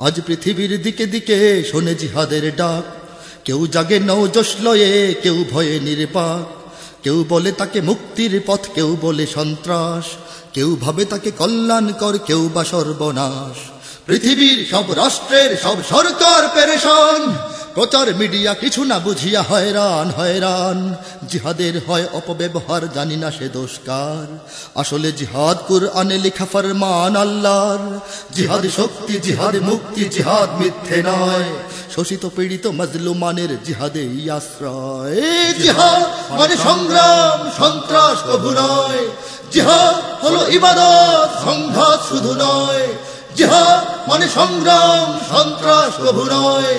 আজ পৃথিবীর দিকে দিকে শোনে জিহাদের ডাক। কেউ জাগে নৌ যশ লয়ে কেউ ভয়ে নির্বাক। কেউ বলে তাকে মুক্তির পথ, কেউ বলে সন্ত্রাস। কেউ ভাবে তাকে কল্যাণকর, কেউ বা সর্বনাশ। পৃথিবীর সব রাষ্ট্রের সব সরকার পেরেশান। প্রচার মিডিয়া কিছু না বুঝিয়া হয়রান হয়রান। জিহাদের হয় অপব্যবহার, জানি না সে দোষকার আসলে জিহাদ কুরআনে লেখা ফরমান আল্লাহর। জিহাদ শক্তি, জিহাদ মুক্তি, জিহাদ মিথ্যে নয়। শোষিত, পীড়িত, মজলুমানের জিহাদে আশ্রয়। জিহাদ মানে সংগ্রাম, সন্ত্রাস কবু নয় জিহাদ হলো ইবাদত, সংঘাত শুধু নয়। জিহাদ মানে সংগ্রাম, সন্ত্রাস কবু নয়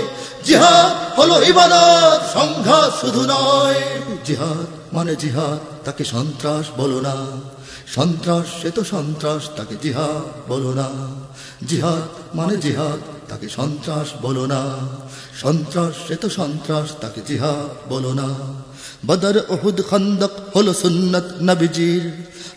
জিহাদ হলো ইবাদত সংঘাত শুধু নয়। জিহাদ মানে জিহাদ, তাকে সন্ত্রাস বলো না। সন্ত্রাস, সে তো সন্ত্রাস, তাকে জিহাদ বলো না। জিহাদ মানে জিহাদ তাকে সন্ত্রাস বলো না। সন্ত্রাস, সে তো সন্ত্রাস, তাকে জিহাদ বলো না। বদর ওহুদ খন্দক হলো সুন্নত নবীজির।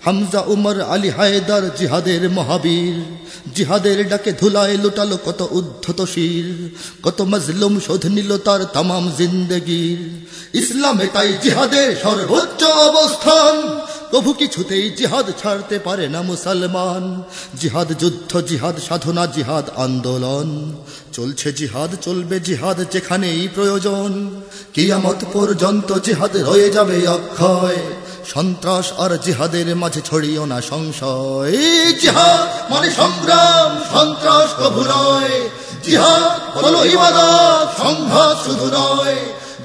হামজা উমর আলী হায়দার জিহাদের মহাবীর। জিহাদের ডাকে ধুলায় লুটালো কত উদ্ধত শির। কত মজলুম শোধ নিল তার তামাম জিন্দগির। ইসলামে তাই জিহাদের সর্বোচ্চ অবস্থান। প্রভু কিছুতেই জিহাদ ছাড়তে পারে না মুসলমান। জিহাদ যুদ্ধ, জিহাদ সাধনা, জিহাদ আন্দোলন। চলছে জিহাদ, চলবে জিহাদ যেখানেই প্রয়োজন। কিয়ামত পর্যন্ত জিহাদ রয়ে যাবে অক্ষয়। সন্ত্রাস আর জিহাদের মাঝে ছড়িও না সংশয়। জিহাদ মানে সংগ্রাম, সন্ত্রাস কবু নয়। জিহাদ হলো ইবাদত, সংঘাত শুধু নয়।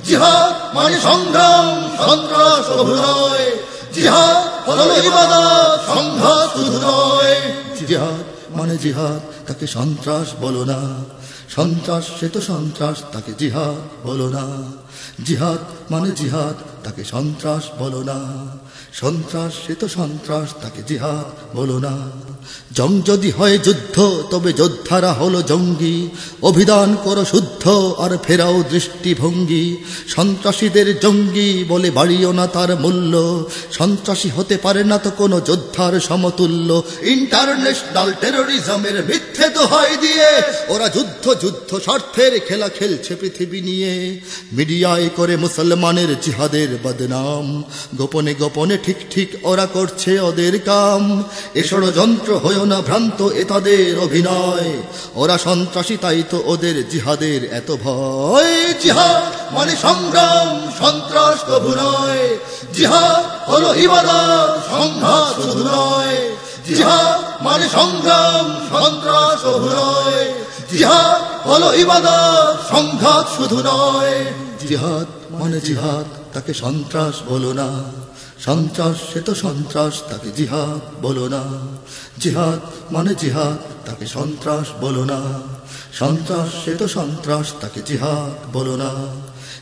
জিহাদ মানে সংগ্রাম, সন্ত্রাস কবু নয়। জিহাদ সংঘাত জিহাদ মানে জিহাদ, তাকে সন্ত্রাস বলো না। সন্ত্রাস, সে তো সন্ত্রাস, তাকে জিহাদ বলো না। জিহাদ মানে জিহাদ তাকে সন্ত্রাস বলো না। সন্ত্রাস, সে তো সন্ত্রাস, তাকে জিহাদ বলো না। জং যদি হয় যুদ্ধ, তবে যোদ্ধারা হলো জঙ্গি। অভিধান করো শুদ্ধ, আর ফেরাও দৃষ্টিভঙ্গি। সন্ত্রাসীদের জঙ্গি বলে বাড়িও না তার মূল্য। সন্ত্রাসী হতে পারে না তো কোনো যোদ্ধার সমতুল্য। ইন্টারন্যাশনাল টেরোরিজমের মিথ্যে দোহাই দিয়ে ওরা যুদ্ধ যুদ্ধ স্বার্থের খেলা খেলছে পৃথিবী নিয়ে। মিডিয়ায় করে মুসলমানের জিহাদের বদনাম। গোপনে গোপনে ঠিক ঠিক ওরা করছে ওদের কাম। এ ষড়যন্ত্র হয়েও না ভ্রান্ত এ তাদের অভিনয়। ওরা সন্ত্রাসী, তাই তো ওদের জিহাদের এত ভয়। জিহাদ মানে সংগ্রাম, সন্ত্রাস কবু নয়। জিহাদ হলো ইবাদত, সংঘাত শুধু নয়। মানে সংগ্রাম, সন্ত্রাস কবু নয়। জিহাদ হলো ইবাদত, সংঘাত শুধু নয়। জিহাদ মানে জিহাদ। তাকে সন্ত্রাস বলো না। সন্ত্রাস, সে তো সন্ত্রাস, তাকে জিহাদ বলো না। জিহাদ মানে জিহাদ। তাকে সন্ত্রাস বলো না। সন্ত্রাস, সে তো সন্ত্রাস, তাকে জিহাদ বলো না।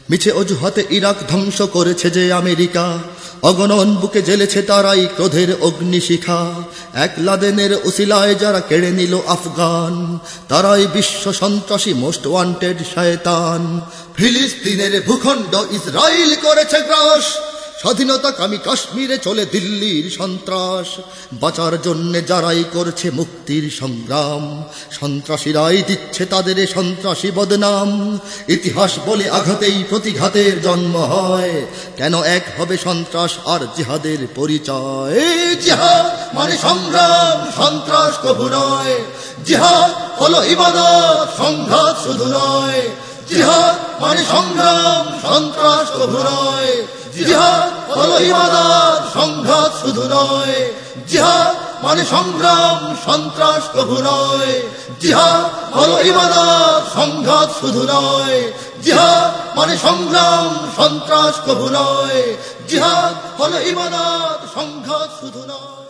মিছে অজুহাতে ইরাক ধ্বংস করেছে যে আমেরিকা। অগণন বুকে জ্বেলেছে তারাই ক্রোধের অগ্নিশিখা। এক লাদেনের উসিলায় যারা কেড়ে নিল আফগান, তারাই বিশ্ব সন্ত্রাসী মোস্ট ওয়ান্টেড শয়তান। ফিলিস্তিনের ভূখণ্ড ইসরায়েল করেছে গ্রাস। স্বাধীনতা কামি কাশ্মীরে চলে দিল্লির সন্ত্রাস। বাঁচার জন্য যারাই করছে মুক্তির সংগ্রাম, সন্ত্রাসীরাই দিচ্ছে তাদের সন্ত্রাসী বদনাম। ইতিহাস বলে আঘাতেই প্রতিঘাতের জন্ম হয়, কেন এক হবে সন্ত্রাস আর জিহাদের পরিচয়? জিহাদ মানে সংগ্রাম, সন্ত্রাস কবু নয়। জিহাদ হলো ইবাদত, সংঘাত শুধু নয়। জিহাদ মানে সংগ্রাম, সন্ত্রাস কবু নয়। জিহাদ হলো ইবাদত, সংঘাত শুধু নয়। জিহাদ মানে সংগ্রাম, সন্ত্রাস কবু নয়। জিহাদ হলো ইবাদত, সংঘাত শুধু নয়। জিহাদ মানে সংগ্রাম, সন্ত্রাস কবু নয়। জিহাদ হলো ইবাদত, সংঘাত শুধু নয়।